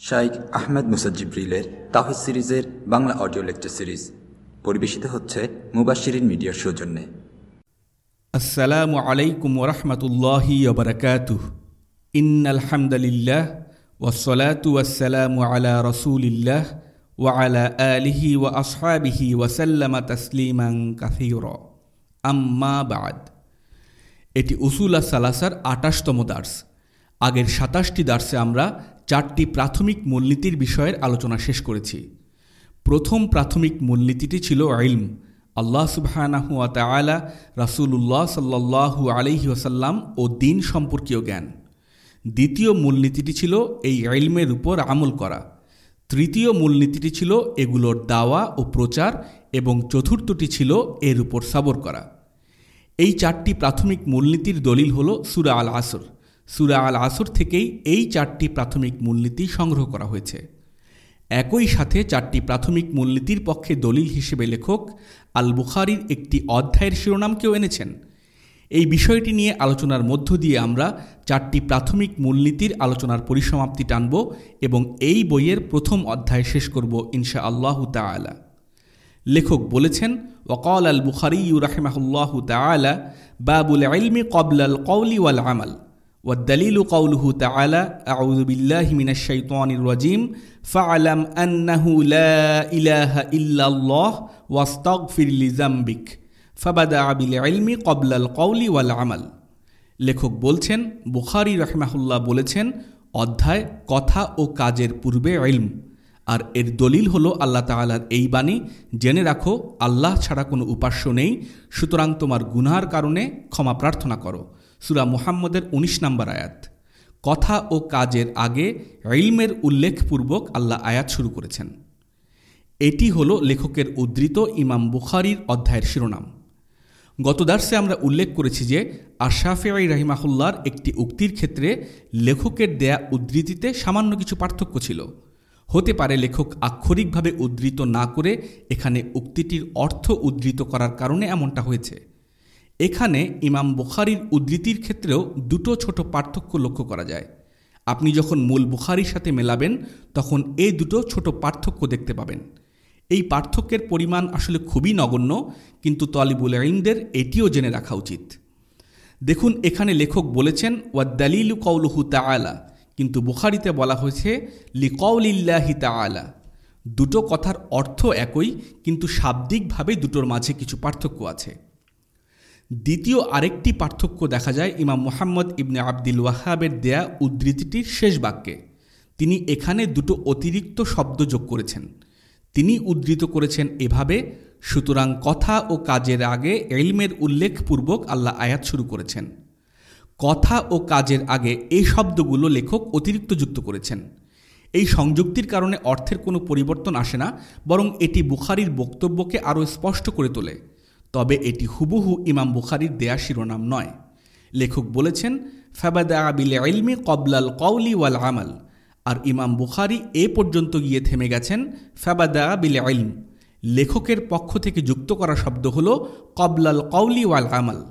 শাইখ আহমেদ মুসাজ্জিব্রিলের তাহিদ সিরিজের Bangla audio lecture series, পরিবেশিত হচ্ছে মুবাশিরিন মিডিয়ার সৌজন্যে। আসসালামু আলাইকুম ওরহমতুল্লাহি ওবরাকাতুহ ইন্নাল হামদালিল্লাহ ওয়াসসালাতু ওয়াসসালামু আলা রসুলিল্লাহ ওয়ালা আলিহি ওয়া আসহাবিহি ওয়াসাল্লামা তাসলিমান কাসীরা। আম্মা বাদ। এটি উসুলা সালাসার আটাশতম দার্স। আগের সাতাশটি দার্সে আমরা চারটি প্রাথমিক মূলনীতির বিষয়ের আলোচনা শেষ করেছি। প্রথম প্রাথমিক মূলনীতিটি ছিল আইলম আল্লাহ সুবহানাহু তাআলা রাসূলুল্লাহ সাল্লাল্লাহু আলাইহি ওয়াসাল্লাম ও দিন সম্পর্কীয় জ্ঞান। দ্বিতীয় মূলনীতিটি ছিল এই আইলমের উপর আমল করা। তৃতীয় মূলনীতিটি ছিল এগুলোর দাওয়া ও প্রচার এবং চতুর্থটি ছিল এর উপর সাবর করা। এই চারটি প্রাথমিক মূলনীতির দলিল হল সুরা আল আসর সুরা আল আসর থেকেই এই চারটি প্রাথমিক মূলনীতি সংগ্রহ করা হয়েছে। একই সাথে চারটি প্রাথমিক মূলনীতির পক্ষে দলিল হিসেবে লেখক আল বুখারির একটি অধ্যায়ের শিরোনামকেও এনেছেন। এই বিষয়টি নিয়ে আলোচনার মধ্য দিয়ে আমরা চারটি প্রাথমিক মূলনীতির আলোচনার পরিসমাপ্তি টানব এবং এই বইয়ের প্রথম অধ্যায় শেষ করব ইনশা আল্লাহ তালা লেখক বলেছেন ওকাল আল বুখারি রাহিমাহুল্লাহ তালা বাবুল ইলমি কবলাল কৌলি ওয়াল আমাল। والدليل قوله تعالى أعوذ بالله من الشيطان الرجيم فاعلم أنه لا إله إلا الله واستغفر لذنبك فبدأ بالعلم قبل القول والعمل লেখক বলছেন বুখারি রহমাহুল্লাহ বলেছেন অধ্যায় কথা ও কাজের পূর্বে ইলম আর এর দলিল হলো আল্লাহ তালার এই বাণী জেনে রাখো আল্লাহ ছাড়া কোনো উপাস্য নেই সুতরাং তোমার গুনহার কারণে ক্ষমা প্রার্থনা করো সুরা মুহাম্মদের ১৯ নম্বর আয়াত। কথা ও কাজের আগে ইলমের উল্লেখপূর্বক আল্লাহ আয়াত শুরু করেছেন। এটি হল লেখকের উদ্ধৃত ইমাম বুখারির অধ্যায়ের শিরোনাম। গত দার্সে আমরা উল্লেখ করেছি যে আশাফিআই রাহিমাহুল্লার একটি উক্তির ক্ষেত্রে লেখকের দেয়া উদ্ধৃতিতে সামান্য কিছু পার্থক্য ছিল। হতে পারে লেখক আক্ষরিকভাবে উদ্ধৃত না করে এখানে উক্তিটির অর্থ উদ্ধৃত করার কারণে এমনটা হয়েছে। এখানে ইমাম বুখারির উদ্ধৃতির ক্ষেত্রেও দুটো ছোট পার্থক্য লক্ষ্য করা যায়। আপনি যখন মূল বুখারির সাথে মেলাবেন, তখন এই দুটো ছোট পার্থক্য দেখতে পাবেন। এই পার্থক্যের পরিমাণ আসলে খুবই নগণ্য, কিন্তু তলিবুল আইনদের এটিও জেনে রাখা উচিত। দেখুন, এখানে লেখক বলেছেন ওয়া ওয়াদ্দালিলু কৌলহু তাআলা কিন্তু বুখারিতে বলা হয়েছে লিকৌলিল্লাহি তাআলা দুটো কথার অর্থ একই, কিন্তু শাব্দিকভাবে দুটোর মাঝে কিছু পার্থক্য আছে। দ্বিতীয় আরেকটি পার্থক্য দেখা যায় ইমাম মোহাম্মদ ইবনে আবদিল ওয়াহাবের দেয়া উদ্ধৃতিটির শেষ বাক্যে। তিনি এখানে দুটো অতিরিক্ত শব্দ যোগ করেছেন। তিনি উদ্ধৃত করেছেন এভাবে, সুতরাং কথা ও কাজের আগে এলমের উল্লেখপূর্বক আল্লাহ আয়াত শুরু করেছেন। কথা ও কাজের আগে এই শব্দগুলো লেখক অতিরিক্ত যুক্ত করেছেন। এই সংযুক্তির কারণে অর্থের কোনো পরিবর্তন আসে না, বরং এটি বুখারির বক্তব্যকে আরও স্পষ্ট করে তোলে। তবে এটি হুবহু ইমাম বুখারির দেয়া শিরোনাম নয়। লেখক বলেছেন, ফাবাদা আবিল ইলমি কবলাল কৌলি ওয়াল আমাল। আর ইমাম বুখারি এ পর্যন্ত গিয়ে থেমে গেছেন, ফাবাদা বিল ইলম। লেখকের পক্ষ থেকে যুক্ত করা শব্দ হল কবলাল কৌলি ওয়াল আমাল।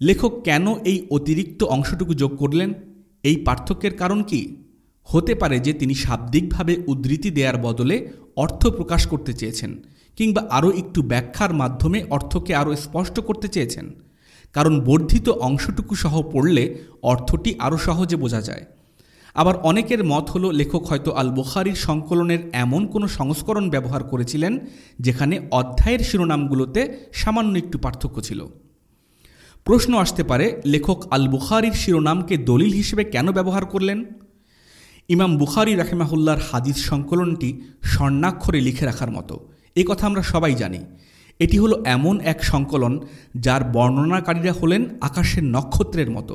লেখক কেন এই অতিরিক্ত অংশটুকু যোগ করলেন? এই পার্থক্যের কারণ কি? হতে পারে যে তিনি শাব্দিকভাবে উদ্ধৃতি দেওয়ার বদলে অর্থ প্রকাশ করতে চেয়েছেন। কিংবা আরও একটু ব্যাখ্যার মাধ্যমে অর্থকে আরও স্পষ্ট করতে চেয়েছেন। কারণ বর্ধিত অংশটুকু সহ পড়লে অর্থটি আরও সহজে বোঝা যায়। আবার অনেকের মত হল লেখক হয়তো আল বুখারির সংকলনের এমন কোনো সংস্করণ ব্যবহার করেছিলেন, যেখানে অধ্যায়ের শিরোনামগুলোতে সামান্য একটু পার্থক্য ছিল। প্রশ্ন আসতে পারে, লেখক আল বুখারির শিরোনামকে দলিল হিসেবে কেন ব্যবহার করলেন? ইমাম বুখারি রাহেমাহুল্লার হাদিস সংকলনটি স্বর্ণাক্ষরে লিখে রাখার মতো। এ কথা আমরা সবাই জানি। এটি হলো এমন এক সংকলন যার বর্ণনাকারীরা হলেন আকাশের নক্ষত্রের মতো।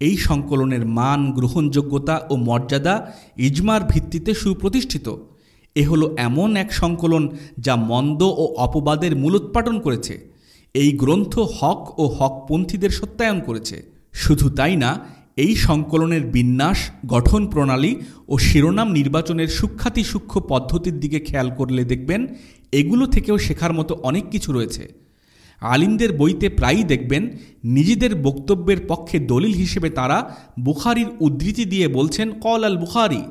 এই সংকলনের মান, গ্রহণযোগ্যতা ও মর্যাদা ইজমার ভিত্তিতে সুপ্রতিষ্ঠিত। এ হলো এমন এক সংকলন যা মন্দ ও অপবাদের মূলোৎপাটন করেছে। এই গ্রন্থ হক ও হকপন্থীদের সত্যায়ন করেছে। শুধু তাই না এই সংকলনের বিন্যাস, গঠন প্রণালী ও শিরোনাম নির্বাচনের সূক্ষাতি সূক্ষ্ম পদ্ধতির দিকে খেয়াল করলে দেখবেন এগুলো থেকেও শেখার মতো অনেক কিছু রয়েছে। আলিমদের বইতে প্রায়ই দেখবেন নিজেদের বক্তব্যের পক্ষে দলিল হিসেবে তারা বুখারির উদ্ধৃতি দিয়ে বলছেন, কল আল বুখারি।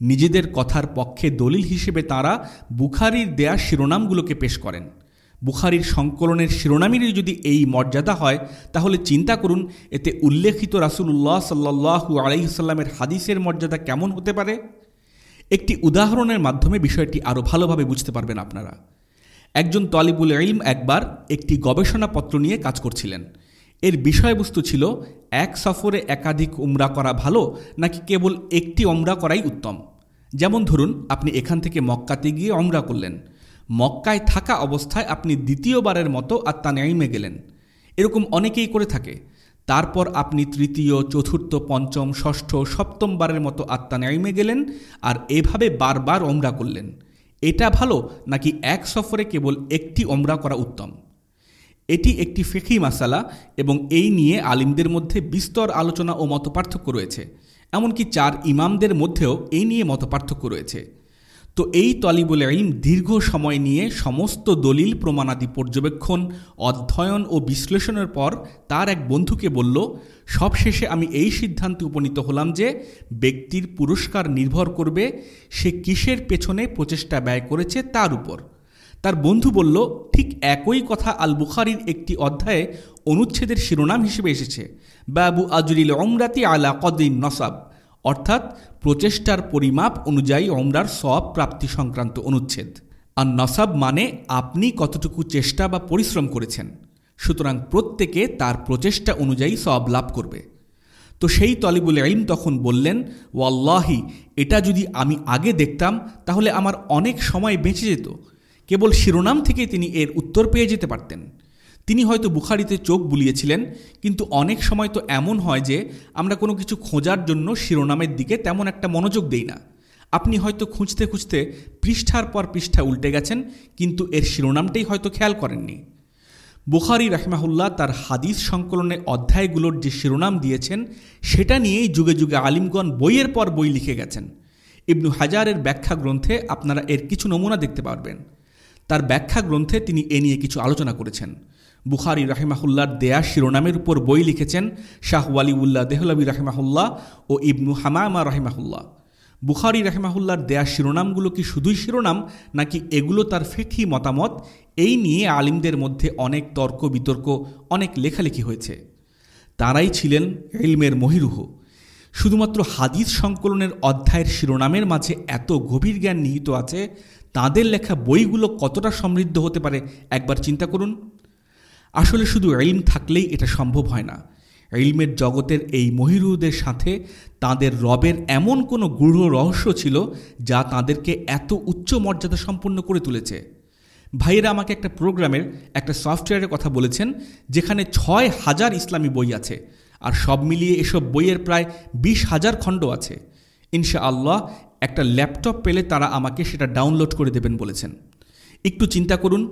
নিজেদের কথার পক্ষে দলিল হিসেবে তারা বুখারির দেয়া শিরোনামগুলোকে পেশ করেন। বুখারির সংকলনের শিরোনামেরই যদি এই মর্যাদা হয়, তাহলে চিন্তা করুন, এতে উল্লেখিত রাসুল্লাহ সাল্লাহু আলাইসাল্লামের হাদিসের মর্যাদা কেমন হতে পারে? একটি উদাহরণের মাধ্যমে বিষয়টি আরও ভালোভাবে বুঝতে পারবেন আপনারা। একজন তলিবুল ইলম একবার একটি গবেষণাপত্র নিয়ে কাজ করছিলেন। এর বিষয়বস্তু ছিল, এক সফরে একাধিক উমরা করা ভালো, নাকি কেবল একটি অমরা করাই উত্তম? যেমন ধরুন, আপনি এখান থেকে মক্কাতে গিয়ে অমরা করলেন। মক্কায় থাকা অবস্থায় আপনি দ্বিতীয়বারের মতো আত্মা নেইমে গেলেন। এরকম অনেকেই করে থাকে। তারপর আপনি তৃতীয়, চতুর্থ, পঞ্চম, ষষ্ঠ, সপ্তমবারের মতো আত্মা নেইমে গেলেন আর এভাবে বারবার অমরা করলেন। এটা ভালো নাকি এক সফরে কেবল একটি অমরা করা উত্তম? এটি একটি ফেকি মাসালা এবং এই নিয়ে আলিমদের মধ্যে বিস্তর আলোচনা ও মতপার্থক্য রয়েছে। এমনকি চার ইমামদের মধ্যেও এই নিয়ে মতপার্থক্য রয়েছে। তো এই তলিবুল ইলম দীর্ঘ সময় নিয়ে সমস্ত দলিল প্রমাণাদি পর্যবেক্ষণ, অধ্যয়ন ও বিশ্লেষণের পর তার এক বন্ধুকে বলল, সবশেষে আমি এই সিদ্ধান্তে উপনীত হলাম যে ব্যক্তির পুরস্কার নির্ভর করবে সে কিসের পেছনে প্রচেষ্টা ব্যয় করেছে তার উপর। তার বন্ধু বলল, ঠিক একই কথা আল বুখারির একটি অধ্যায়ে অনুচ্ছেদের শিরোনাম হিসেবে এসেছে। বাবু আজুরিল অমরাতি আলা কদিন নসাব। অর্থাৎ প্রচেষ্টার পরিমাপ অনুযায়ী অমরার সব প্রাপ্তি সংক্রান্ত অনুচ্ছেদ। আর নসাব মানে আপনি কতটুকু চেষ্টা বা পরিশ্রম করেছেন। সুতরাং প্রত্যেকে তার প্রচেষ্টা অনুযায়ী সব লাভ করবে। তো সেই তলিবুল ইলম তখন বললেন, ওয়াল্লাহি, এটা যদি আমি আগে দেখতাম, তাহলে আমার অনেক সময় বেঁচে যেত। কেবল শিরোনাম থেকে তিনি এর উত্তর পেয়ে যেতে পারতেন। তিনি হয়তো বুখারিতে চোখ বুলিয়েছিলেন, কিন্তু অনেক সময় তো এমন হয় যে, আমরা কোনো কিছু খোঁজার জন্য শিরোনামের দিকে তেমন একটা মনোযোগ দেই না। আপনি হয়তো খুঁজতে খুঁজতে পৃষ্ঠার পর পৃষ্ঠা উল্টে গেছেন, কিন্তু এর শিরোনামটাই হয়তো খেয়াল করেননি। বুখারি রাহমাহুল্লাহ তার হাদিস সংকলনে অধ্যায়গুলোর যে শিরোনাম দিয়েছেন, সেটা নিয়েই যুগে যুগে আলিমগণ বইয়ের পর বই লিখে গেছেন। ইবনু হাজারের ব্যাখ্যা গ্রন্থে আপনারা এর কিছু নমুনা দেখতে পারবেন। তার ব্যাখ্যা গ্রন্থে তিনি এ নিয়ে কিছু আলোচনা করেছেন। বুখারি রাহেমাহুল্লার দেয়া শিরোনামের উপর বই লিখেছেন শাহ ওয়ালিউল্লাহ দেহলবি রাহেমাহুল্লাহ ও ইবনু হামামা রাহেমাহুল্লাহ। বুখারি রাহেমাহুল্লার দেয়া শিরোনামগুলো কি শুধুই শিরোনাম, নাকি এগুলো তার ফেকি মতামত? এই নিয়ে আলিমদের মধ্যে অনেক তর্ক বিতর্ক, অনেক লেখালেখি হয়েছে। তারাই ছিলেন ইলমের মহিরুহ। শুধুমাত্র হাদিস সংকলনের অধ্যায়ের শিরোনামের মাঝে এত গভীর জ্ঞান নিহিত আছে, তাদের লেখা বইগুলো কতটা সমৃদ্ধ হতে পারে একবার চিন্তা করুন। আসলে শুধু এলম থাকলেই এটা সম্ভব হয় না। এলমের জগতের এই মহিরুদের সাথে তাদের রবের এমন কোনো গূঢ় রহস্য ছিল যা তাদেরকে এত উচ্চ মর্যাদা সম্পন্ন করে তুলেছে। ভাইয়েরা আমাকে একটা প্রোগ্রামের একটা সফটওয়্যারের কথা বলেছেন, যেখানে ছয় হাজার ইসলামী বই আছে, আর সব মিলিয়ে এসব বইয়ের প্রায় বিশ হাজার খণ্ড আছে। ইনশা আল্লাহ একটা ল্যাপটপ পেলে তারা আমাকে সেটা ডাউনলোড করে দেবেন বলেছেন। একটু চিন্তা করুন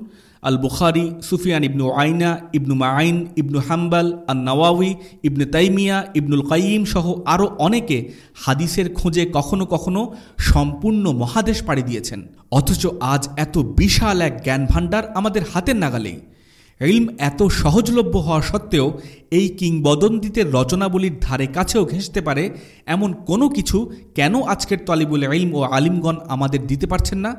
আল Bukhari Sufyan ibn Uyaynah ibn Ma'in ibn Hanbal al Nawawi ibn Taymiyyah, ibn al Qayyim সহ আরও অনেকে হাদিসের খোঁজে কখনো কখনো সম্পূর্ণ মহাদেশ পাড়ি দিয়েছেন। অথচ আজ এত বিশাল এক জ্ঞান ভাণ্ডার আমাদের হাতের নাগালেই ইলম এত সহজলভ্য হওয়া সত্ত্বেও এই কিংবদন্তিদের রচনাবলীর ধারে কাছেও ঘেঁষতে পারে এমন কোনো কিছু কেন আজকের তলিবুল ইলম ও আলিমগণ আমাদের দিতে পারছেন না?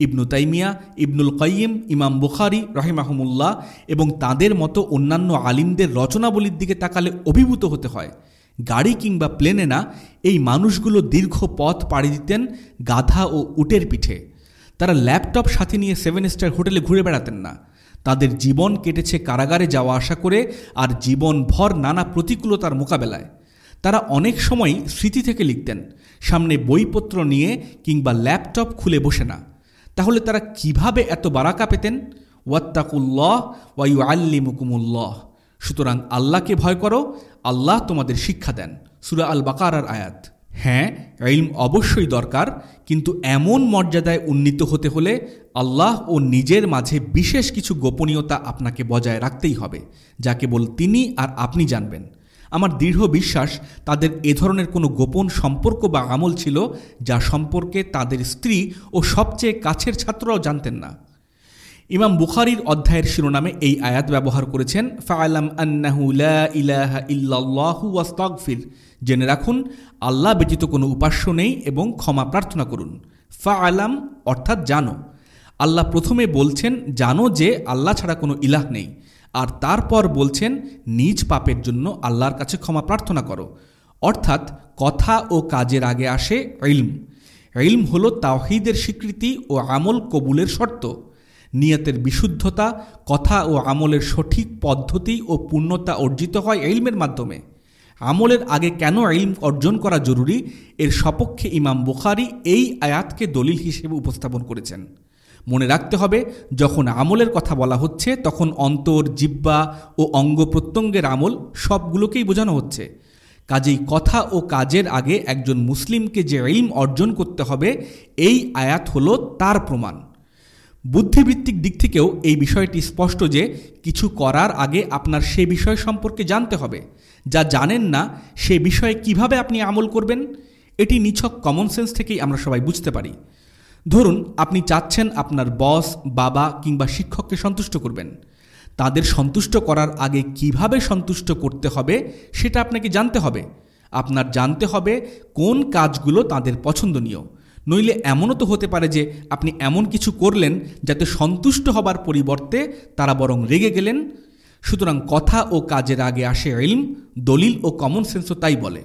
ইবনু তাইমিয়া, ইবনুল কাইম ইমাম বুখারি রহেমাহমুল্লাহ এবং তাদের মতো অন্যান্য আলিমদের রচনাবলীর দিকে তাকালে অভিভূত হতে হয়। গাড়ি কিংবা প্লেনে না, এই মানুষগুলো দীর্ঘ পথ পাড়ি দিতেন গাধা ও উটের পিঠে। তারা ল্যাপটপ সাথে নিয়ে সেভেন স্টার হোটেলে ঘুরে বেড়াতেন না। তাদের জীবন কেটেছে কারাগারে যাওয়া আসা করে আর জীবনভর নানা প্রতিকূলতার মোকাবেলায়। তারা অনেক সময় স্মৃতি থেকে লিখতেন, সামনে বইপত্র নিয়ে কিংবা ল্যাপটপ খুলে বসে না। তাহলে তারা কীভাবে এত বারাকা পেতেন? ওয়াত্তাকুল্লাহ ওয়াইউ আল্লিমুকুমুল্লাহ সুতরাং আল্লাহকে ভয় করো, আল্লাহ তোমাদের শিক্ষা দেন। সুরা আল বাকার আয়াত। হ্যাঁ ইলম অবশ্যই দরকার, কিন্তু এমন মর্যাদায় উন্নীত হতে হলে আল্লাহ ও নিজের মাঝে বিশেষ কিছু গোপনীয়তা আপনাকে বজায় রাখতেই হবে, যা কেবল তিনি আর আপনি জানবেন। আমার দৃঢ় বিশ্বাস, তাদের এ ধরনের কোনো গোপন সম্পর্ক বা আমল ছিল যা সম্পর্কে তাদের স্ত্রী ও সবচেয়ে কাছের ছাত্ররাও জানতেন না। ইমাম বুখারির অধ্যায়ের শিরোনামে এই আয়াত ব্যবহার করেছেন, ফাআলাম আন্নাহু লা ইলাহা ইল্লাল্লাহু ওয়াস্তাগফির জেনে রাখুন, আল্লাহ ব্যতীত কোনো উপাস্য নেই এবং ক্ষমা প্রার্থনা করুন। ফাআলাম অর্থাৎ জানো। আল্লাহ প্রথমে বলছেন, জানো যে আল্লাহ ছাড়া কোনো ইলাহ নেই। আর তারপর বলছেন, নিজ পাপের জন্য আল্লাহর কাছে ক্ষমা প্রার্থনা করো। অর্থাৎ কথা ও কাজের আগে আসে ইলম। ইলম হলো তাওহিদের স্বীকৃতি ও আমল কবুলের শর্ত। নিয়তের বিশুদ্ধতা, কথা ও আমলের সঠিক পদ্ধতি ও পূর্ণতা অর্জিত হয় ইলমের মাধ্যমে। আমলের আগে কেন ইলম অর্জন করা জরুরি? এর সপক্ষে ইমাম বুখারি এই আয়াতকে দলিল হিসেবে উপস্থাপন করেছেন। মনে রাখতে হবে, যখন আমলের কথা বলা হচ্ছে, তখন অন্তর জিব্বা ও অঙ্গ প্রত্যঙ্গের আমল সবগুলোকেই বোঝানো হচ্ছে। কাজেই কথা ও কাজের আগে একজন মুসলিমকে যে ইলম অর্জন করতে হবে, এই আয়াত হলো তার প্রমাণ। বুদ্ধিভিত্তিক দিক থেকেও এই বিষয়টি স্পষ্ট যে কিছু করার আগে আপনার সে বিষয় সম্পর্কে জানতে হবে। যা জানেন না, সে বিষয়ে কীভাবে আপনি আমল করবেন, এটি নিছক কমন সেন্স থেকেই আমরা সবাই বুঝতে পারি। ধরুন, আপনি চাচ্ছেন আপনার বস, বাবা কিংবা শিক্ষককে সন্তুষ্ট করবেন। তাদের সন্তুষ্ট করার আগে কীভাবে সন্তুষ্ট করতে হবে সেটা আপনাকে জানতে হবে। আপনার জানতে হবে কোন কাজগুলো তাদের পছন্দনীয়। নইলে এমনও তো হতে পারে যে আপনি এমন কিছু করলেন যাতে সন্তুষ্ট হবার পরিবর্তে তারা বরং রেগে গেলেন। সুতরাং কথা ও কাজের আগে আসে ইলম, দলিল ও কমন সেন্সও তাই বলে।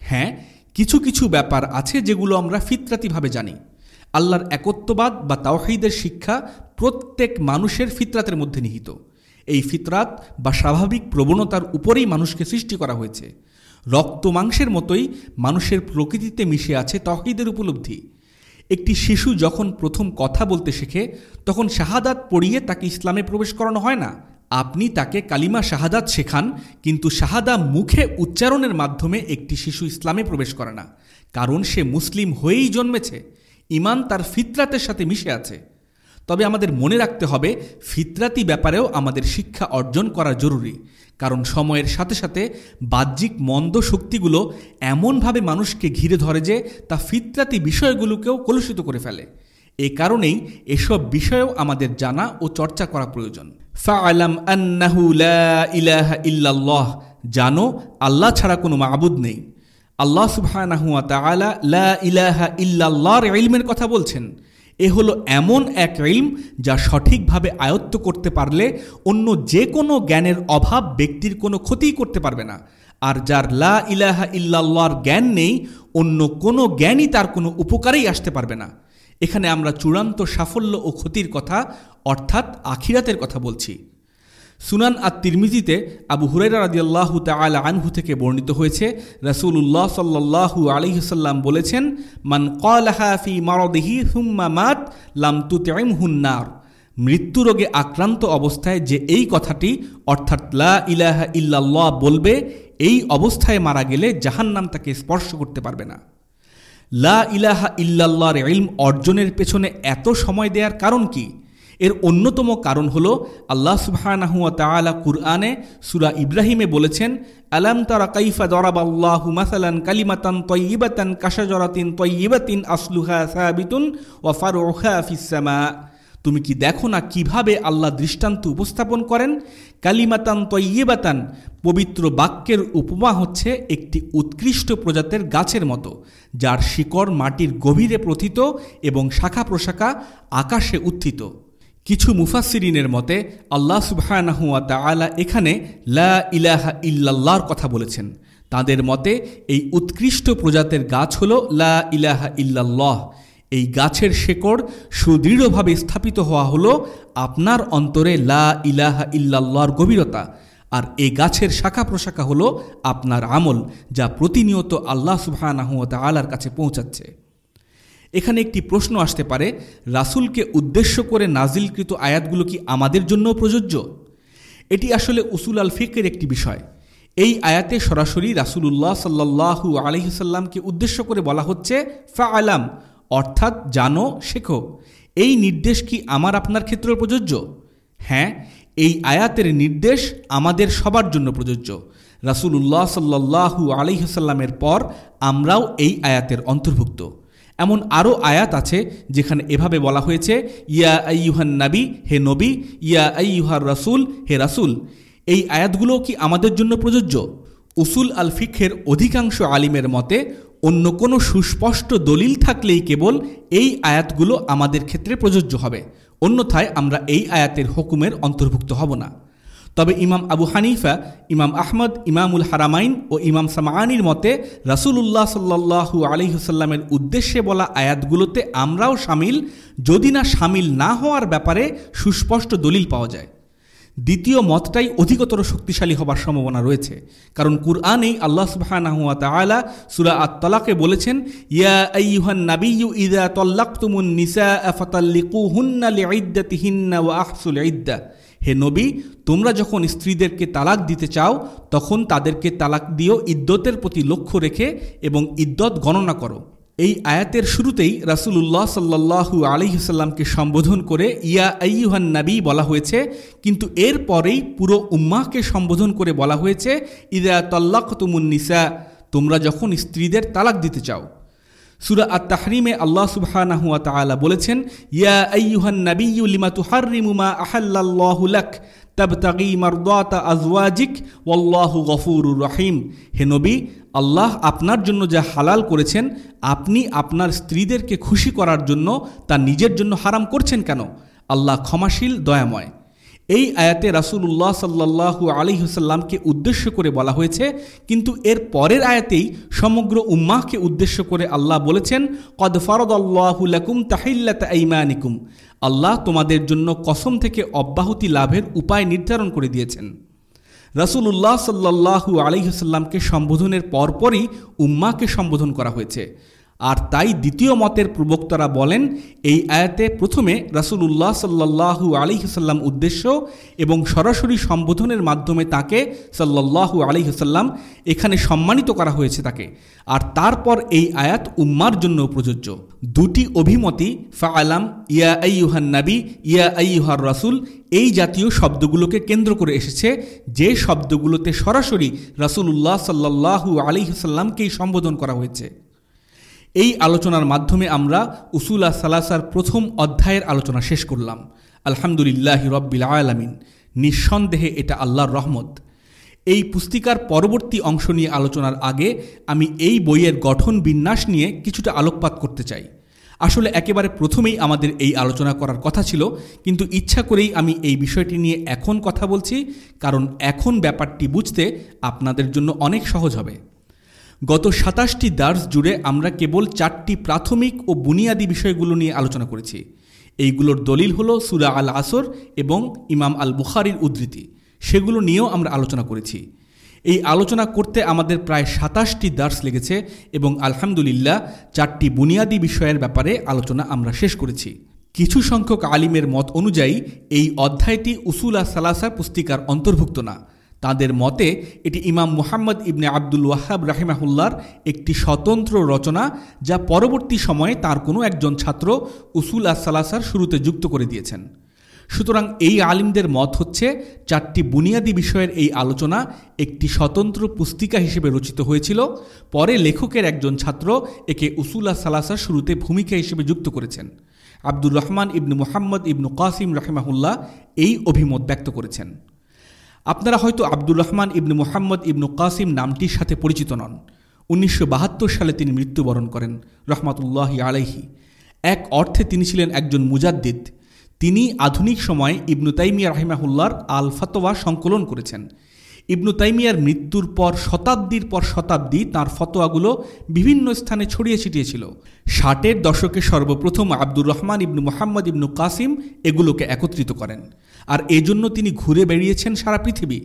হ্যাঁ কিছু কিছু ব্যাপার আছে যেগুলো আমরা ফিতরাতিভাবে জানি। আল্লাহর একত্ববাদ বা তাওহিদের শিক্ষা প্রত্যেক মানুষের ফিতরাতের মধ্যে নিহিত। এই ফিতরাত বা স্বাভাবিক প্রবণতার উপরেই মানুষকে সৃষ্টি করা হয়েছে। রক্ত মাংসের মতোই মানুষের প্রকৃতিতে মিশে আছে তহিদের উপলব্ধি। একটি শিশু যখন প্রথম কথা বলতে শেখে, তখন শাহাদাত পড়িয়ে তাকে ইসলামে প্রবেশ করানো হয় না। আপনি তাকে কালিমা শাহাদাত শেখান, কিন্তু শাহাদা মুখে উচ্চারণের মাধ্যমে একটি শিশু ইসলামে প্রবেশ করে না। কারণ সে মুসলিম হয়েই জন্মেছে। ইমান তার ফিতরাতের সাথে মিশে আছে। তবে আমাদের মনে রাখতে হবে, ফিতরাতি ব্যাপারেও আমাদের শিক্ষা অর্জন করা জরুরি। কারণ সময়ের সাথে সাথে বাহ্যিক মন্দ শক্তিগুলো এমনভাবে মানুষকে ঘিরে ধরে যে তা ফিতরাতি বিষয়গুলোকেও কলুষিত করে ফেলে। এ কারণেই এসব বিষয়েও আমাদের জানা ও চর্চা করা প্রয়োজন। ফাআলাম আন্নাহু লা জানো, আল্লাহ ছাড়া কোনো মাবুদ নেই। আল্লাহ সুবহানাহু ওয়া তাআলা লা ইলাহা ইল্লাল্লাহর ইলমের কথা বলছেন। এ হলো এমন এক ইলম যা সঠিকভাবে আয়ত্ত করতে পারলে অন্য যে কোনো জ্ঞানের অভাব ব্যক্তির কোনো ক্ষতিই করতে পারবে না। আর যার লা ইলাহা ইল্লাল্লাহর জ্ঞান নেই, অন্য কোনো জ্ঞানই তার কোনো উপকারেই আসতে পারবে না। এখানে আমরা চূড়ান্ত সাফল্য ও ক্ষতির কথা, অর্থাৎ আখিরাতের কথা বলছি। সুনান আর তিরমিজিতে আবু হুরাইরা রাদিয়াল্লাহু তাআলা আনহু থেকে বর্ণিত হয়েছে, রাসূলুল্লাহ সাল্লাল্লাহু আলাইহি সাল্লাম বলেছেন, মান ক্বালাহা ফি মারাদিহি সুম্মা মাত লাম তুতইমহুন নার। মৃত্যু রোগে আক্রান্ত অবস্থায় যে এই কথাটি, অর্থাৎ লা ইলাহা ইল্লাল্লাহ বলবে, এই অবস্থায় মারা গেলে জাহান্নাম তাকে স্পর্শ করতে পারবে না। লা ইলাহা ইল্লাল্লাহর ইলম অর্জনের পেছনে এত সময় দেওয়ার কারণ কি? এর অন্যতম কারণ হল আল্লাহ সুবহানাহু ওয়া তাআলা কুরআনে সুরা ইব্রাহিমে বলেছেন, আলাম তারা কাইফা দরাবাল্লাহু মাসালান কালিমাতান তাইয়িবাতান কাশাজারাতিন তাইয়িবাতিন আসলুহা সাবিতুন ওয়া ফারউহা ফিস সামা। তুমি কি দেখো না কীভাবে আল্লাহ দৃষ্টান্ত উপস্থাপন করেন? কালিমাতান তৈয়েবাতান পবিত্র বাক্যের উপমা হচ্ছে একটি উৎকৃষ্ট প্রজাতের গাছের মতো, যার শিকড় মাটির গভীরে প্রথিত এবং শাখা প্রশাখা আকাশে উত্থিত। কিছু মুফাসিরিনের মতে, আল্লাহ সুবাহানাহুয়া তালা এখানে লা ইলাহা ইল্লাল্লাহর কথা বলেছেন। তাদের মতে, এই উৎকৃষ্ট প্রজাতের গাছ হল লা ইলাহা ইল্লাল্লাহ। এই গাছের শেকড় সুদৃঢ়ভাবে স্থাপিত হওয়া হল আপনার অন্তরে লা ইলাহা ইল্লাল্লাহর গভীরতা। আর এই গাছের শাখা প্রশাখা হলো আপনার আমল, যা প্রতিনিয়ত আল্লাহ সুবাহানাহুয়া আলার কাছে পৌঁছাচ্ছে। এখানে একটি প্রশ্ন আসতে পারে, রাসুলকে উদ্দেশ্য করে নাজিলকৃত আয়াতগুলো কি আমাদের জন্য প্রযোজ্য? এটি আসলে উসুল আল ফিকের একটি বিষয়। এই আয়াতে সরাসরি রাসুলুল্লাহ সাল্লাহু আলহিসাল্লামকে উদ্দেশ্য করে বলা হচ্ছে ফা আলাম অর্থাৎ জানো, শেখো। এই নির্দেশ কি আমার আপনার ক্ষেত্রে প্রযোজ্য? হ্যাঁ এই আয়াতের নির্দেশ আমাদের সবার জন্য প্রযোজ্য। রাসুলুল্লাহ সাল্লাহু আলহিহাল্লামের পর আমরাও এই আয়াতের অন্তর্ভুক্ত। এমন আরও আয়াত আছে যেখানে এভাবে বলা হয়েছে, ইয়া আইয়ুহান নাবি, হে নবী, ইয়া আইয়ুহার রাসুল, হে রাসুল। এই আয়াতগুলো কি আমাদের জন্য প্রযোজ্য? উসুল আল ফিখের অধিকাংশ আলিমের মতে, অন্য কোনো সুস্পষ্ট দলিল থাকলেই কেবল এই আয়াতগুলো আমাদের ক্ষেত্রে প্রযোজ্য হবে। অন্যথায় আমরা এই আয়াতের হুকুমের অন্তর্ভুক্ত হব না। তবে ইমাম আবু হানিফা, ইমাম আহমদ, ইমামুল হারামাইন ও ইমাম সামাআনির মতে রাসুলুল্লাহ সাল্লাহু আলিহসাল্লামের উদ্দেশ্যে বলা আয়াতগুলোতে আমরাও সামিল, যদি না সামিল না হওয়ার ব্যাপারে সুস্পষ্ট দলিল পাওয়া যায়। দ্বিতীয় মতটাই অধিকতর শক্তিশালী হবার সম্ভাবনা রয়েছে, কারণ কুরআনেই আল্লাহ সুবহানাহুয়া সূরা আত-তালাকে বলেছেন, ইয়া লিইদ্দাতিহিন্না ওয়া আহসুল ইদ্দা হে নবী, তোমরা যখন স্ত্রীদেরকে তালাক দিতে চাও, তখন তাদেরকে তালাক দিও ইদ্যতের প্রতি লক্ষ্য রেখে এবং ইদ্যত গণনা করো। এই আয়াতের শুরুতেই রাসুলুল্লাহ সাল্লাহু আলিহাল্লামকে সম্বোধন করে ইয়া আইয়ুহান নাবী বলা হয়েছে, কিন্তু এর পরেই পুরো উম্মাহকে সম্বোধন করে বলা হয়েছে, ইদা তল্লাক তুমুন নিসা, তোমরা যখন স্ত্রীদের তালাক দিতে চাও। সুরা আত তাহরিমে আল্লাহ সুবহানাহুয়া তাআলা বলেছেন, ইয়া আইয়ুহান নাবিয়্যু লিমা তুহাররিমু মা আহাল্লাল্লাহু লাক, তাবতাগি মারদাতা আজওয়াজিক, ওয়াল্লাহু গফুরুর রহিম। হে নবী, আল্লাহ আপনার জন্য যা হালাল করেছেন, আপনি আপনার স্ত্রীদেরকে খুশি করার জন্য তা নিজের জন্য হারাম করছেন কেন? আল্লাহ ক্ষমাশীল, দয়াময়। এই আয়াতে রাসুল্লাহ সাল্লাহু আলিহসাল্লামকে উদ্দেশ্য করে বলা হয়েছে, কিন্তু এর পরের আয়াতেই সমগ্র উম্মাহকে উদ্দেশ্য করে আল্লাহ বলেছেন, কদ ফরদ আল্লাহুলাকুম তাহিল্লাত আইমানিকুম। আল্লাহ তোমাদের জন্য কসম থেকে অব্যাহতি লাভের উপায় নির্ধারণ করে দিয়েছেন। রাসুলুল্লাহ সাল্লাহু আলিহসাল্লামকে সম্বোধনের পরপরই উম্মাকে সম্বোধন করা হয়েছে। আর তাই দ্বিতীয় মতের প্রবক্তারা বলেন, এই আয়াতে প্রথমে রাসুলুল্লাহ সাল্লাহু আলিহসাল্লাম উদ্দেশ্য এবং সরাসরি সম্বোধনের মাধ্যমে তাকে সাল্লাহু আলিহসাল্লাম এখানে সম্মানিত করা হয়েছে তাকে। আর তারপর এই আয়াত উম্মার জন্য প্রযোজ্য। দুটি অভিমতি ফা আলাম ইয়া আইয়ুহান নাবি, ইয়া আইয়ুহার রাসুল, এই জাতীয় শব্দগুলোকে কেন্দ্র করে এসেছে, যে শব্দগুলোতে সরাসরি রাসুলুল্লাহ সাল্লাহু আলিহসাল্লামকেই সম্বোধন করা হয়েছে। এই আলোচনার মাধ্যমে আমরা উসুলা সালাসার প্রথম অধ্যায়ের আলোচনা শেষ করলাম। আলহামদুলিল্লাহ রব্বিল আলামিন। নিঃসন্দেহে এটা আল্লাহর রহমত। এই পুস্তিকার পরবর্তী অংশ নিয়ে আলোচনার আগে আমি এই বইয়ের গঠন বিন্যাস নিয়ে কিছুটা আলোকপাত করতে চাই। আসলে একেবারে প্রথমেই আমাদের এই আলোচনা করার কথা ছিল, কিন্তু ইচ্ছা করেই আমি এই বিষয়টি নিয়ে এখন কথা বলছি, কারণ এখন ব্যাপারটি বুঝতে আপনাদের জন্য অনেক সহজ হবে। গত সাতাশটি দার্স জুড়ে আমরা কেবল চারটি প্রাথমিক ও বুনিয়াদী বিষয়গুলো নিয়ে আলোচনা করেছি। এইগুলোর দলিল হলো সুরা আল আসর এবং ইমাম আল বুখারির উদ্ধৃতি। সেগুলো নিয়েও আমরা আলোচনা করেছি। এই আলোচনা করতে আমাদের প্রায় সাতাশটি দার্স লেগেছে এবং আলহামদুলিল্লাহ চারটি বুনিয়াদী বিষয়ের ব্যাপারে আলোচনা আমরা শেষ করেছি। কিছু সংখ্যক আলিমের মত অনুযায়ী এই অধ্যায়টি উসুলা সালাসা পুস্তিকার অন্তর্ভুক্ত না। তাদের মতে, এটি ইমাম মুহাম্মদ ইবনে আব্দুল ওয়াহাব রাহিমাহুল্লার একটি স্বতন্ত্র রচনা যা পরবর্তী সময়ে তার কোনো একজন ছাত্র উসুল আসালাসার শুরুতে যুক্ত করে দিয়েছেন। সুতরাং এই আলিমদের মত হচ্ছে, চারটি বুনিয়াদী বিষয়ের এই আলোচনা একটি স্বতন্ত্র পুস্তিকা হিসেবে রচিত হয়েছিল, পরে লেখকের একজন ছাত্র একে উসুল্লা সালাসার শুরুতে ভূমিকা হিসেবে যুক্ত করেছেন। আব্দুর রহমান ইবনু মোহাম্মদ ইবনু কাসিম রাহিমাহুল্লাহ এই অভিমত ব্যক্ত করেছেন। আপনারা হয়তো আব্দুর রহমান ইবনু মোহাম্মদ ইবনু কাসিম নামটির সাথে পরিচিত নন। উনিশশো বাহাত্তর সালে তিনি মৃত্যুবরণ করেন, রহমাতুল্লাহ আলাইহি। এক অর্থে তিনি ছিলেন একজন মুজাদ্দিদ। তিনি আধুনিক সময়ে ইবনু তাইমিয়া রাহিমাহুল্লার আল ফতোয়া সংকলন করেছেন। ইবনু তাইমিয়ার মৃত্যুর পর, শতাব্দীর পর শতাব্দী তার ফতোয়াগুলো বিভিন্ন স্থানে ছড়িয়ে ছিটিয়েছিল। ষাটের দশকে সর্বপ্রথম আব্দুর রহমান ইবনু মোহাম্মদ ইবনু কাসিম এগুলোকে একত্রিত করেন। আর এজন্য তিনি ঘুরে বেড়িয়েছেন সারা পৃথিবী।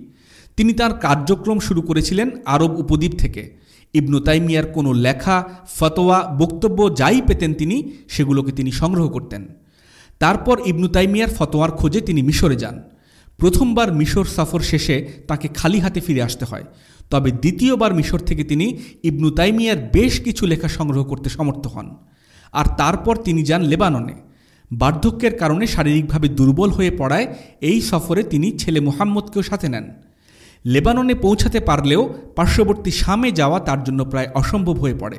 তিনি তার কার্যক্রম শুরু করেছিলেন আরব উপদ্বীপ থেকে। ইবনু তাইমিয়ার কোনো লেখা, ফতোয়া, বক্তব্য যাই পেতেন তিনি, সেগুলোকে তিনি সংগ্রহ করতেন। তারপর ইবনু তাইমিয়ার ফতোয়ার খোঁজে তিনি মিশরে যান। প্রথমবার মিশর সফর শেষে তাকে খালি হাতে ফিরে আসতে হয়। তবে দ্বিতীয়বার মিশর থেকে তিনি ইবনু তাইমিয়ার বেশ কিছু লেখা সংগ্রহ করতে সমর্থ হন। আর তারপর তিনি যান লেবাননে। বার্ধক্যের কারণে শারীরিকভাবে দুর্বল হয়ে পড়ায় এই সফরে তিনি ছেলে মোহাম্মদকেও সাথে নেন। লেবাননে পৌঁছাতে পারলেও পার্শ্ববর্তী শামে যাওয়া তার জন্য প্রায় অসম্ভব হয়ে পড়ে।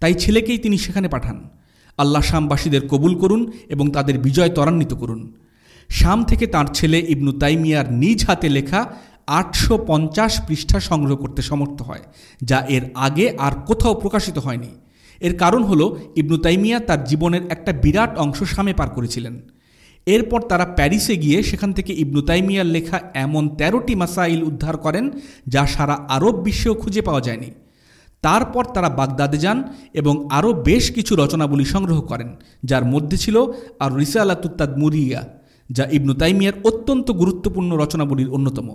তাই ছেলেকেই তিনি সেখানে পাঠান। আল্লাহ শামবাসীদের কবুল করুন এবং তাদের বিজয় ত্বরান্বিত করুন। শাম থেকে তার ছেলে ইবনু তাইমিয়ার নিজ হাতে লেখা আটশো পঞ্চাশ পৃষ্ঠা সংগ্রহ করতে সমর্থ হয়, যা এর আগে আর কোথাও প্রকাশিত হয়নি। এর কারণ হল ইবনু তাইমিয়া তার জীবনের একটা বিরাট অংশ সামে পার করেছিলেন। এরপর তারা প্যারিসে গিয়ে সেখান থেকে ইবনু তাইমিয়ার লেখা এমন তেরোটি মাসাইল উদ্ধার করেন, যা সারা আরব বিশ্বেও খুঁজে পাওয়া যায়নি। তারপর তারা বাগদাদে যান এবং আরও বেশ কিছু রচনাবলী সংগ্রহ করেন, যার মধ্যে ছিল আর রিসা রিসালাতুত্তাদ মুরিয়া যা ইবনু তাইমিয়ার অত্যন্ত গুরুত্বপূর্ণ রচনাবলীর অন্যতম।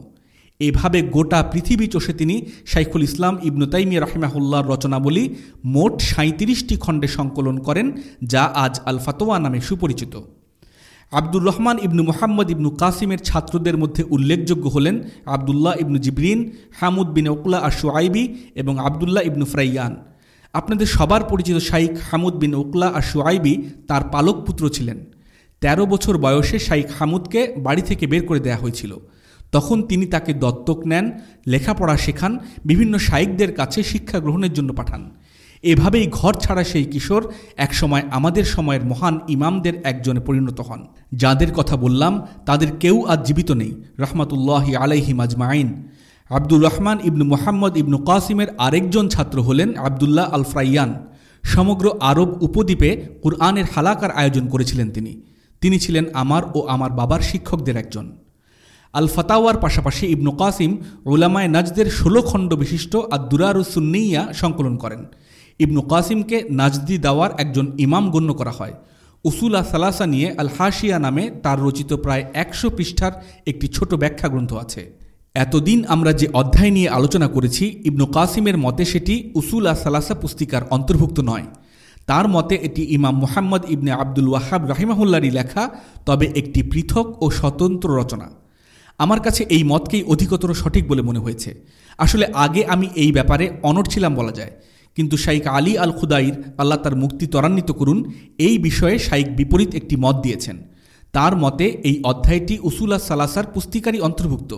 এভাবে গোটা পৃথিবী চষে তিনি শাইখুল ইসলাম ইবনু তাইমিয়া রহিমাহুল্লাহর রচনাবলী মোট সাঁত্রিশটি খণ্ডে সংকলন করেন, যা আজ আল ফাতোয়া নামে সুপরিচিত। আব্দুর রহমান ইবনু মোহাম্মদ ইবনু কাসিমের ছাত্রদের মধ্যে উল্লেখযোগ্য হলেন Abdullah ibn Jibrin, Hamud bin Uqla আর শুআইবি এবং আবদুল্লাহ ইবনু ফ্রাইয়ান। আপনাদের সবার পরিচিত শাইখ হামুদ বিন ওকলা আর শুআইবি তার পালক পুত্র ছিলেন। ১৩ বছর বয়সে শাইখ হামুদকে বাড়ি থেকে বের করে দেয়া হয়েছিল। তখন তিনি তাকে দত্তক নেন, লেখাপড়া শেখান, বিভিন্ন শাইকদের কাছে শিক্ষা গ্রহণের জন্য পাঠান। এভাবেই ঘর ছাড়া সেই কিশোর একসময় আমাদের সময়ের মহান ইমামদের একজনে পরিণত হন। যাদের কথা বললাম, তাদের কেউ আজ জীবিত নেই। রহমতুল্লাহ আলাইহি মাজমাইন আব্দুর রহমান ইবনু মোহাম্মদ ইবনু কাসিমের আরেকজন ছাত্র হলেন আবদুল্লাহ আল ফ্রাইয়ান সমগ্র আরব উপদ্বীপে কুরআনের হালাকার আয়োজন করেছিলেন তিনি। তিনি ছিলেন আমার ও আমার বাবার শিক্ষকদের একজন। আল ফাতাওয়ার পাশাপাশি ইবনু কাসিম ওলামায় নাজদের ষোলো খণ্ড বিশিষ্ট আদুরারুসুন্নিয়া সংকলন করেন। ইবনু কাসিমকে নাজদি দাওয়ার একজন ইমাম গণ্য করা হয়। উসুলা সালাসা নিয়ে আল হাসিয়া নামে তার রচিত প্রায় একশো পৃষ্ঠার একটি ছোট ব্যাখ্যা গ্রন্থ আছে। এতদিন আমরা যে অধ্যায় নিয়ে আলোচনা করেছি, ইবনু কাসিমের মতে সেটি উসুলা সালাসা পুস্তিকার অন্তর্ভুক্ত নয়। তার মতে এটি ইমাম মোহাম্মদ ইবনে আব্দুল ওয়াহাব রাহিমাহুল্লারই লেখা, তবে একটি পৃথক ও স্বতন্ত্র রচনা। আমার কাছে এই মতকেই অধিকতর সঠিক বলে মনে হয়েছে। আসলে আগে আমি এই ব্যাপারে অনড় ছিলাম বলা যায়। কিন্তু শাইক আলী আল খুদাইর আল্লাহ তার মুক্তি ত্বরান্বিত করুন, এই বিষয়ে শাইক বিপরীত একটি মত দিয়েছেন। তার মতে এই অধ্যায়টি উসুলা সালাসার পুস্তিকারই অন্তর্ভুক্ত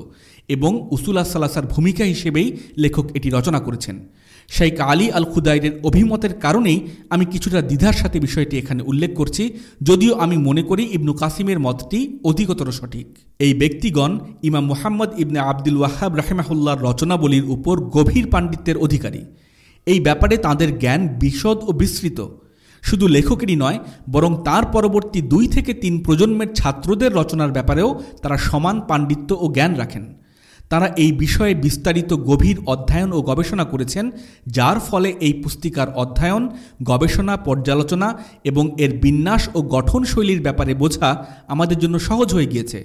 এবং উসুলা সালাসার ভূমিকা হিসেবেই লেখক এটি রচনা করেছেন। শাইক আলী আল খুদাইরের অভিমতের কারণেই আমি কিছুটা দ্বিধার সাথে বিষয়টি এখানে উল্লেখ করছি, যদিও আমি মনে করি ইবনু কাসিমের মতটি অধিকতর সঠিক। এই ব্যক্তিগণ ইমাম মুহাম্মদ ইবনে আব্দুল ওয়াহাব রাহেমাহুল্লার রচনাবলীর উপর গভীর পাণ্ডিত্যের অধিকারী। এই ব্যাপারে তাদের জ্ঞান বিশদ ও বিস্তৃত। শুধু লেখকেরই নয়, বরং তার পরবর্তী দুই থেকে তিন প্রজন্মের ছাত্রদের রচনার ব্যাপারেও তারা সমান পাণ্ডিত্য ও জ্ঞান রাখেন। তারা এই বিষয়ে বিস্তারিত গভীর অধ্যয়ন ও গবেষণা করেছেন, যার ফলে এই পুস্তিকার অধ্যয়ন, গবেষণা, পর্যালোচনা এবং এর বিন্যাস ও গঠনশৈলীর ব্যাপারে বোঝা আমাদের জন্য সহজ হয়ে গিয়েছে।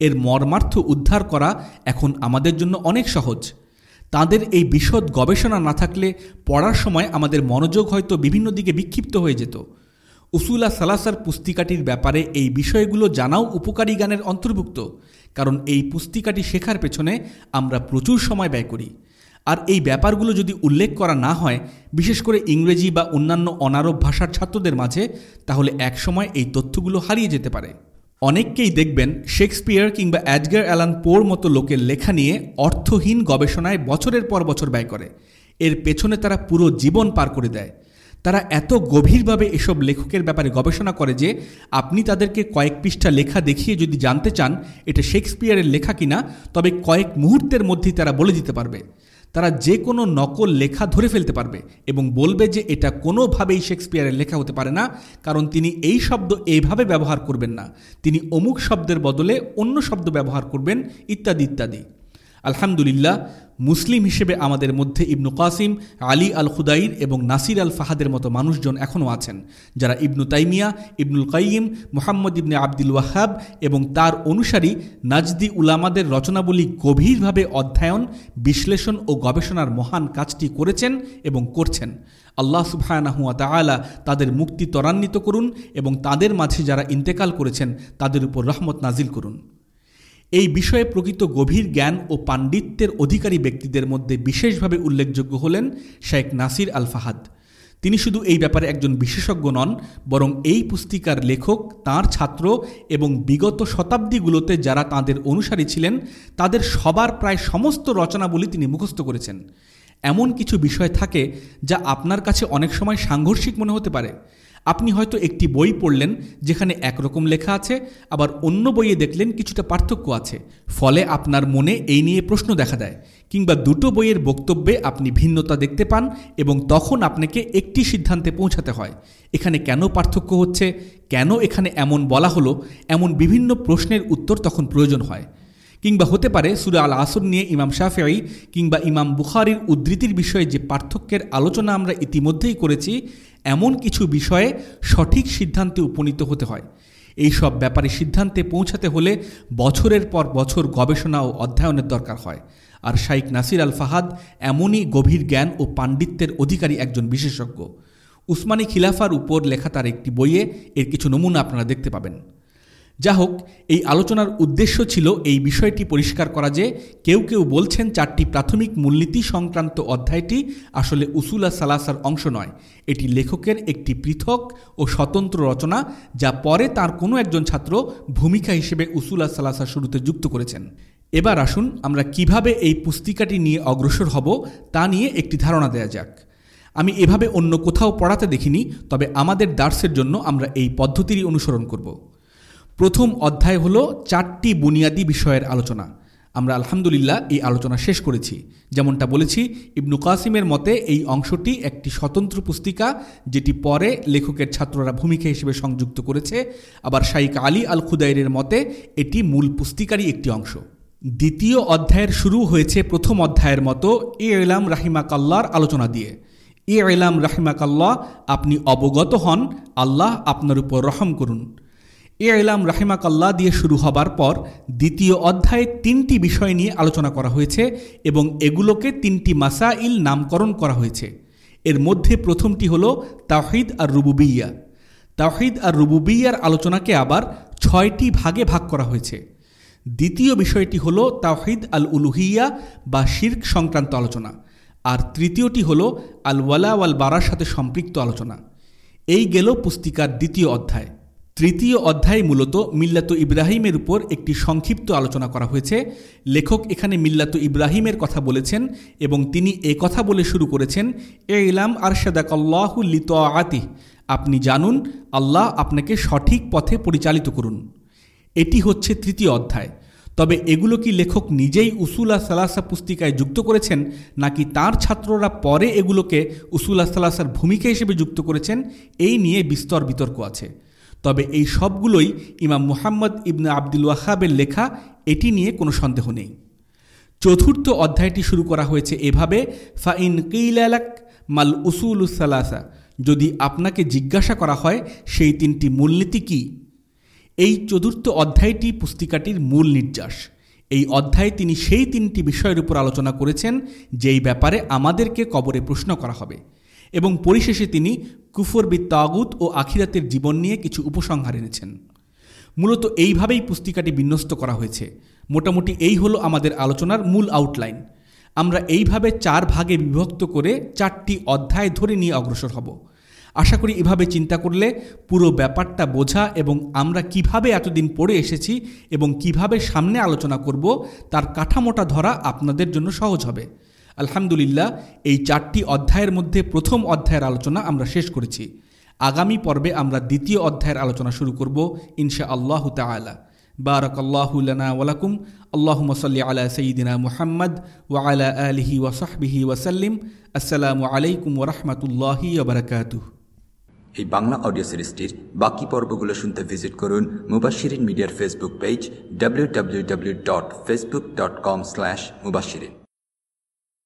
এর মর্মার্থ উদ্ধার করা এখন আমাদের জন্য অনেক সহজ। তাদের এই বিশদ গবেষণা না থাকলে পড়ার সময় আমাদের মনোযোগ হয়তো বিভিন্ন দিকে বিক্ষিপ্ত হয়ে যেত। উসুলা সালাসার পুস্তিকাটির ব্যাপারে এই বিষয়গুলো জানাও উপকারী গানের অন্তর্ভুক্ত। কারণ এই পুস্তিকাটি শেখার পেছনে আমরা প্রচুর সময় ব্যয় করি। আর এই ব্যাপারগুলো যদি উল্লেখ করা না হয়, বিশেষ করে ইংরেজি বা অন্যান্য অনারব ভাষার ছাত্রদের মাঝে, তাহলে একসময় এই তথ্যগুলো হারিয়ে যেতে পারে। অনেককেই দেখবেন শেক্সপিয়ার কিংবা অ্যাডগার অ্যালান পোর মতো লোকের লেখা নিয়ে অর্থহীন গবেষণায় বছরের পর বছর ব্যয় করে। এর পেছনে তারা পুরো জীবন পার করে দেয়। তারা এত গভীরভাবে এসব লেখকের ব্যাপারে গবেষণা করে যে আপনি তাদেরকে কয়েক পৃষ্ঠা লেখা দেখিয়ে যদি জানতে চান এটা শেক্সপিয়ারের লেখা কিনা, তবে কয়েক মুহূর্তের মধ্যেই তারা বলে দিতে পারবে। তারা যে কোনো নকল লেখা ধরে ফেলতে পারবে এবং বলবে যে এটা কোনোভাবেই শেক্সপিয়ারের লেখা হতে পারে না, কারণ তিনি এই শব্দ এইভাবে ব্যবহার করবেন না। তিনি অমুক শব্দের বদলে অন্য শব্দ ব্যবহার করবেন, ইত্যাদি ইত্যাদি। আলহামদুলিল্লাহ, মুসলিম হিসেবে আমাদের মধ্যে ইবনু কাসিম, আলী আল খুদাইর এবং নাসির আল ফাহাদের মতো মানুষজন এখনও আছেন, যারা ইবনু তাইমিয়া, ইবনুল কাইম মোহাম্মদ ইবনে আব্দুল ওয়াহাব এবং তার অনুসারী নাজদি উলামাদের রচনাবলী গভীরভাবে অধ্যয়ন, বিশ্লেষণ ও গবেষণার মহান কাজটি করেছেন এবং করছেন। আল্লাহ সুবহানাহুয়া তালা তাদের মুক্তি ত্বরান্বিত করুন এবং তাদের মাঝে যারা ইন্তেকাল করেছেন তাদের উপর রহমত নাজিল করুন। এই বিষয়ে প্রকৃত গভীর জ্ঞান ও পাণ্ডিত্যের অধিকারী ব্যক্তিদের মধ্যে বিশেষভাবে উল্লেখযোগ্য হলেন শেখ নাসির আল ফাহাদ। তিনি শুধু এই ব্যাপারে একজন বিশেষজ্ঞ নন, বরং এই পুস্তিকার লেখক, তার ছাত্র এবং বিগত শতাব্দীগুলোতে যারা তাদের অনুসারী ছিলেন, তাদের সবার প্রায় সমস্ত রচনাবলী তিনি মুখস্থ করেছেন। এমন কিছু বিষয় থাকে যা আপনার কাছে অনেক সময় সাংঘর্ষিক মনে হতে পারে। আপনি হয়তো একটি বই পড়লেন যেখানে একরকম লেখা আছে, আবার অন্য বইয়ে দেখলেন কিছুটা পার্থক্য আছে। ফলে আপনার মনে এই নিয়ে প্রশ্ন দেখা দেয়, কিংবা দুটো বইয়ের বক্তব্যে আপনি ভিন্নতা দেখতে পান এবং তখন আপনাকে একটি সিদ্ধান্তে পৌঁছাতে হয়। এখানে কেন পার্থক্য হচ্ছে, কেন এখানে এমন বলা হলো, এমন বিভিন্ন প্রশ্নের উত্তর তখন প্রয়োজন হয়। কিংবা হতে পারে, সুরা আল আসর নিয়ে ইমাম শাফেঈ কিংবা ইমাম বুখারির উদ্ধৃতির বিষয়ে যে পার্থক্যের আলোচনা আমরা ইতিমধ্যেই করেছি এমন কিছু বিষয়ে সঠিক সিদ্ধান্তে উপনীত হতে হয়। এই সব ব্যাপারে সিদ্ধান্তে পৌঁছাতে হলে বছরের পর বছর গবেষণা ও অধ্যয়নের দরকার হয়। আর শাইক নাসির আল ফাহাদ এমনই গভীর জ্ঞান ও পাণ্ডিত্যের অধিকারী একজন বিশেষজ্ঞ। উসমানী খিলাফার উপর লেখা তার একটি বইয়ে এর কিছু নমুনা আপনারা দেখতে পাবেন। যা হোক এই আলোচনার উদ্দেশ্য ছিল এই বিষয়টি পরিষ্কার করা যে কেউ কেউ বলছেন চারটি প্রাথমিক মূলনীতি সংক্রান্ত অধ্যায়টি আসলে উসুলা সালাসার অংশ নয়। এটি লেখকের একটি পৃথক ও স্বতন্ত্র রচনা যা পরে তার কোনো একজন ছাত্র ভূমিকা হিসেবে উসুলা সালাসা শুরুতে যুক্ত করেছেন। এবার আসুন আমরা কীভাবে এই পুস্তিকাটি নিয়ে অগ্রসর হব তা নিয়ে একটি ধারণা দেয়া যাক। আমি এভাবে অন্য কোথাও পড়াতে দেখিনি, তবে আমাদের দার্সের জন্য আমরা এই পদ্ধতিরই অনুসরণ করব। প্রথম অধ্যায় হল চারটি বুনিয়াদী বিষয়ের আলোচনা। আমরা আলহামদুলিল্লাহ এই আলোচনা শেষ করেছি। যেমনটা বলেছি, ইবনু কাসিমের মতে এই অংশটি একটি স্বতন্ত্র পুস্তিকা যেটি পরে লেখকের ছাত্ররা ভূমিকা হিসেবে সংযুক্ত করেছে। আবার শাইক আলী আল খুদাইরের মতে এটি মূল পুস্তিকারই একটি অংশ। দ্বিতীয় অধ্যায়ের শুরু হয়েছে প্রথম অধ্যায়ের মতো এ এলাম রাহিমাকাল্লার আলোচনা দিয়ে। এ এলাম রাহিমাকাল্লাহ, আপনি অবগত হন, আল্লাহ আপনার উপর রহম করুন। এ এলাম রাহিমাকাল্লাহ দিয়ে শুরু হবার পর দ্বিতীয় অধ্যায়ে তিনটি বিষয় নিয়ে আলোচনা করা হয়েছে এবং এগুলোকে তিনটি মাসাইল নামকরণ করা হয়েছে। এর মধ্যে প্রথমটি হল তাহিদ আর রুবুবিয়া। তাহিদ আর রুবুবিয়ার আলোচনাকে আবার ছয়টি ভাগে ভাগ করা হয়েছে। দ্বিতীয় বিষয়টি হল তাওহিদ আল উলুহিয়া বা শির্ক সংক্রান্ত আলোচনা। আর তৃতীয়টি হল আল ওয়ালা ওয়াল বারার সাথে সম্পৃক্ত আলোচনা। এই গেল পুস্তিকার দ্বিতীয় অধ্যায়। তৃতীয় অধ্যায় মূলত মিল্লাত ইব্রাহিমের উপর একটি সংক্ষিপ্ত আলোচনা করা হয়েছে। লেখক এখানে মিল্লাত ইব্রাহিমের কথা বলেছেন এবং তিনি এ কথা বলে শুরু করেছেন এ ইলাম আরশাদাকাল্লাহ লিত আতি আপনি জানুন, আল্লাহ আপনাকে সঠিক পথে পরিচালিত করুন। এটি হচ্ছে তৃতীয় অধ্যায়। তবে এগুলো কি লেখক নিজেই উসুলা সালাসা পুস্তিকায় যুক্ত করেছেন, নাকি তার ছাত্ররা পরে এগুলোকে উসুলা সালাসার ভূমিকা হিসেবে যুক্ত করেছেন? এই নিয়ে বিস্তর বিতর্ক আছে। তবে এই সবগুলোই ইমাম মুহাম্মদ ইবনে আব্দুল ওয়াহাবের লেখা, এটি নিয়ে কোনো সন্দেহ নেই। চতুর্থ অধ্যায়টি শুরু করা হয়েছে এভাবে, ফাইন কিলালাক মাল উসুলুসালাসা যদি আপনাকে জিজ্ঞাসা করা হয়, সেই তিনটি মূলনীতি কী? এই চতুর্থ অধ্যায়টি পুস্তিকাটির মূল নির্যাস। এই অধ্যায়ে তিনি সেই তিনটি বিষয়ের উপর আলোচনা করেছেন, যেই ব্যাপারে আমাদেরকে কবরে প্রশ্ন করা হবে। এবং পরিশেষে তিনি কুফর তাগুত ও আখিরাতের জীবন নিয়ে কিছু উপসংহার এনেছেন। মূলত এইভাবেই পুস্তিকাটি বিন্যস্ত করা হয়েছে। মোটামুটি এই হলো আমাদের আলোচনার মূল আউটলাইন আমরা এইভাবে চার ভাগে বিভক্ত করে চারটি অধ্যায় ধরে নিয়ে অগ্রসর হব। আশা করি এভাবে চিন্তা করলে পুরো ব্যাপারটা বোঝা এবং আমরা কীভাবে এতদিন পড়ে এসেছি এবং কীভাবে সামনে আলোচনা করব, তার কাঠামোটা ধরা আপনাদের জন্য সহজ হবে। আলহামদুলিল্লাহ, এই চারটি অধ্যায়ের মধ্যে প্রথম অধ্যায়ের আলোচনা আমরা শেষ করেছি। আগামী পর্বে আমরা দ্বিতীয় অধ্যায়ের আলোচনা শুরু করব ইনশা আল্লাহ তালা বারক আল্লাহুলানা ওয়ালাকুম আল্লাহ মসল্লি আলা সঈদিনা মুহাম্মদ ওয়ালা আলহি ওয়াসাহবিহি ওয়াসাল্লিম আসসালামু আলাইকুম ওরহমতুল্লাহি ওবরাকাতুহ এই বাংলা অডিও সিরিজটির বাকি পর্বগুলো শুনতে ভিজিট করুন মুবাশিরিন মিডিয়ার Facebook page W W W dot Facebook dot com slash Mubashirin